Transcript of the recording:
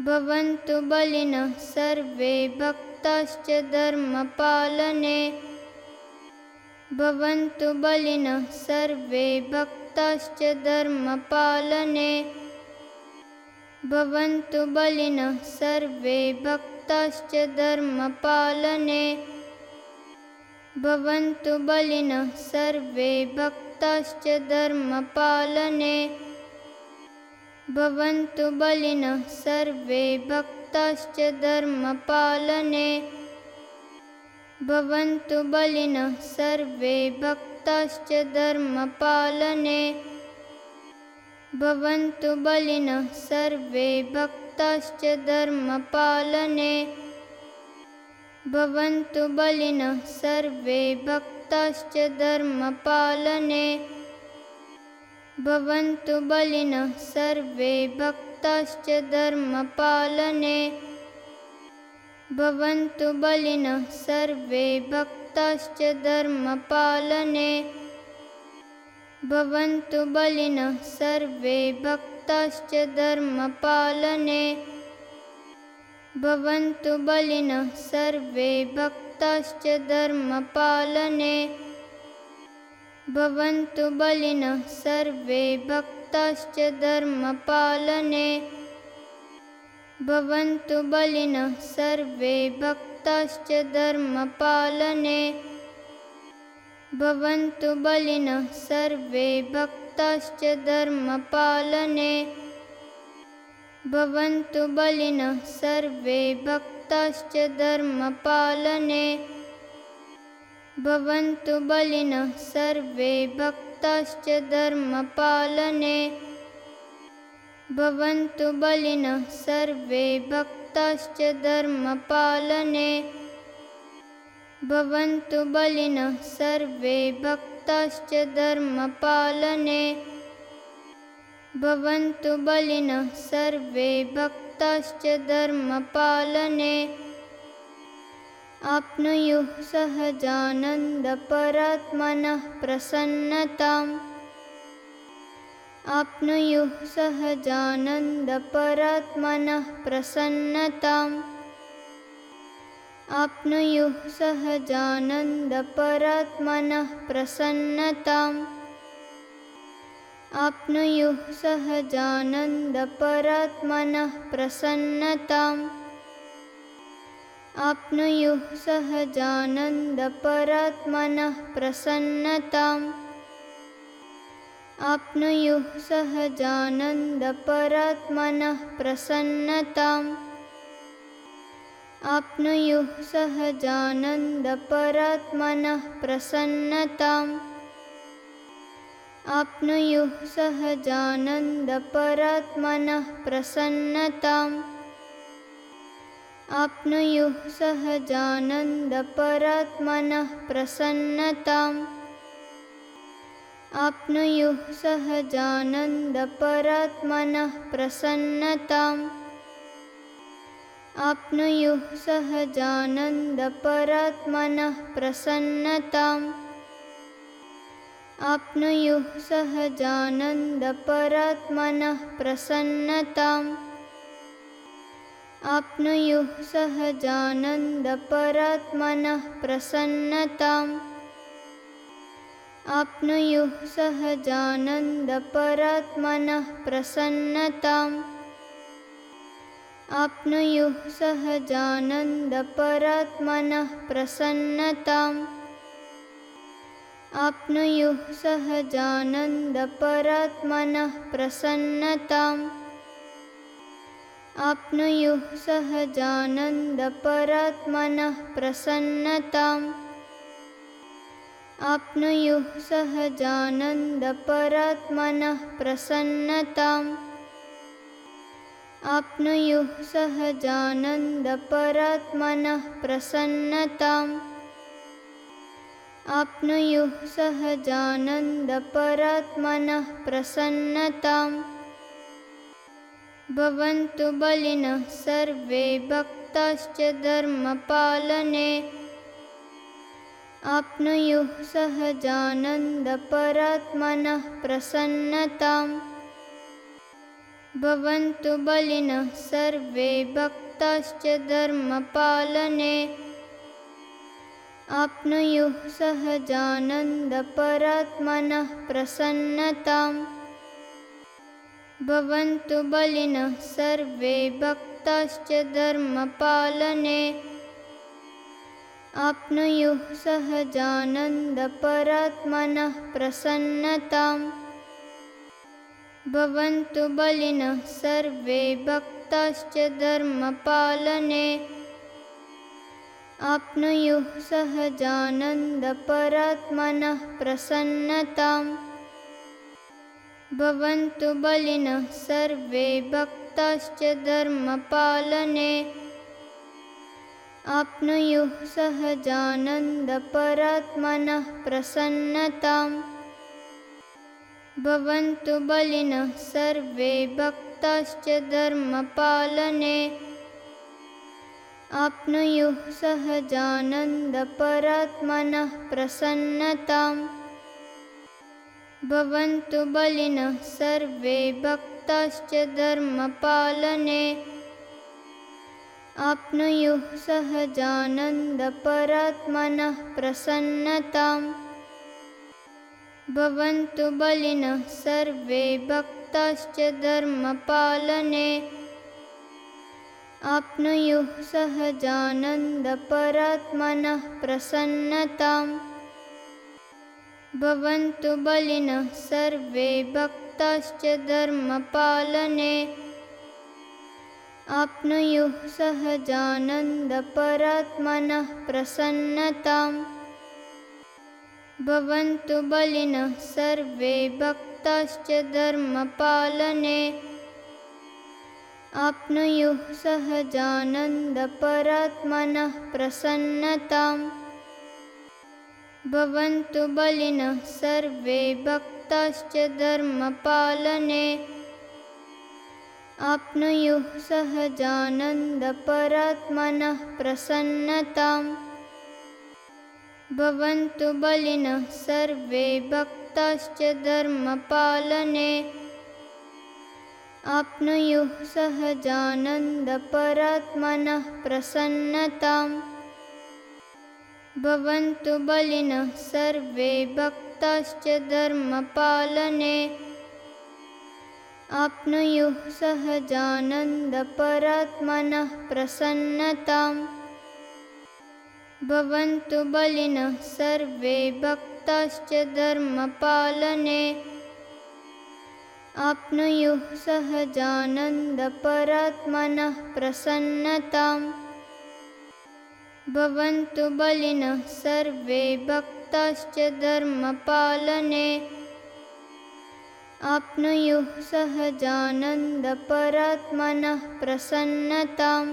भवन्तु बलिनः सर्वे भक्ताश्च धर्मपालने। भवन्तु बलिनः सर्वे भक्ताश्च धर्मपालने। भवन्तु बलिनः सर्वे भक्ताश्च धर्मपालने। भवन्तु बलिनः सर्वे भक्ताश्च धर्मपालने भवन्तु बलिनः सर्वे भक्ताश्च धर्मपालने। भवन्तु बलिनः सर्वे भक्ताश्च धर्मपालने। भवन्तु बलिनः सर्वे भक्ताश्च धर्मपालने। भवन्तु बलिनः सर्वे भक्ताश्च धर्मपालने भवन्तु बलिनः सर्वे भक्ताश्च धर्मपालने। भवन्तु बलिनः सर्वे भक्ताश्च धर्मपालने। भवन्तु बलिनः सर्वे भक्ताश्च धर्मपालने। भवन्तु बलिनः सर्वे भक्ताश्च धर्मपालने भवन्तु बलिनः सर्वे भक्ताश्च धर्मपालने। भवन्तु बलिनः सर्वे भक्ताश्च धर्मपालने। भवन्तु बलिनः सर्वे भक्ताश्च धर्मपालने। भवन्तु बलिनः सर्वे भक्ताश्च धर्मपालने भवन्तु बलिनः सर्वे भक्ताश्च धर्मपालने। भवन्तु बलिनः सर्वे भक्ताश्च धर्मपालने। भवन्तु बलिनः सर्वे भक्ताश्च धर्मपालने। भवन्तु बलिनः सर्वे भक्ताश्च धर्मपालने आप्नुयुः सहजानन्दपरात्मनः प्रसन्नताम्। आप्नुयुः सहजानन्दपरात्मनः प्रसन्नताम् आप्नुयुः सहजानन्दपरात्मनः प्रसन्नताम्। आप्नुयुः सहजानन्दपरात्मनः प्रसन्नताम् आप्नुयुः सहजानन्दपरात्मनः प्रसन्नताम्। आप्नुयुः सहजानन्दपरात्मनः प्रसन्नताम् आप्नुयुः सहजानन्दपरात्मनः प्रसन्नताम्। आप्नुयुः सहजानन्दपरात्मनः प्रसन्नताम् आप्नुयुः सहजानन्दपरात्मनः प्रसन्नताम्। आप्नुयुः सहजानन्दपरात्मनः प्रसन्नताम् भवन्तु बलिनः सर्वे भक्ताश्च धर्मपालने। आप्नुयुः सहजानन्दपरात्मनः प्रसन्नताम्। भवन्तु बलिनः सर्वे भक्ताश्च धर्मपालने। आप्नुयुः सहजानन्दपरात्मनः प्रसन्नताम् भवन्तु बलिनः सर्वे भक्ताश्च धर्मपालने। आप्नुयुः सहजानन्दपरात्मनः प्रसन्नताम्। भवन्तु बलिनः सर्वे भक्ताश्च धर्मपालने। आप्नुयुः सहजानन्दपरात्मनः प्रसन्नताम् भवन्तु बलिनः सर्वे भक्ताश्च धर्मपालने। आप्नुयुः सहजानन्दपरात्मनः प्रसन्नताम्। भवन्तु बलिनः सर्वे भक्ताश्च धर्मपालने। आप्नुयुः सहजानन्दपरात्मनः प्रसन्नताम् भवन्तु बलिनः सर्वे भक्ताश्च धर्मपालने। आप्नुयुः सहजानन्दपरात्मनः प्रसन्नताम्। भवन्तु बलिनः सर्वे भक्ताश्च धर्मपालने। आप्नुयुः सहजानन्दपरात्मनः प्रसन्नताम् भवन्तु बलिनः सर्वे भक्ताश्च धर्मपालने। आप्नुयुः सहजानन्दपरात्मनः प्रसन्नताम्। भवन्तु बलिनः सर्वे भक्ताश्च धर्मपालने। आप्नुयुः सहजानन्दपरात्मनः प्रसन्नताम् भवन्तु बलिनः सर्वे भक्ताश्च धर्मपालने। आप्नुयुः सहजानन्दपरात्मनः प्रसन्नताम्। भवन्तु बलिनः सर्वे भक्ताश्च धर्मपालने। आप्नुयुः सहजानन्दपरात्मनः प्रसन्नताम् भवन्तु बलिनः सर्वे भक्ताश्च धर्मपालने। आप्नुयुः सहजानन्दपरात्मनः प्रसन्नताम्। भवन्तु बलिनः सर्वे भक्ताश्च धर्मपालने। आप्नुयुः सहजानन्दपरात्मनः प्रसन्नताम् भवन्तु बलिनः सर्वे भक्ताश्च धर्मपालने। आप्नुयुः सहजानन्दपरात्मनः प्रसन्नताम्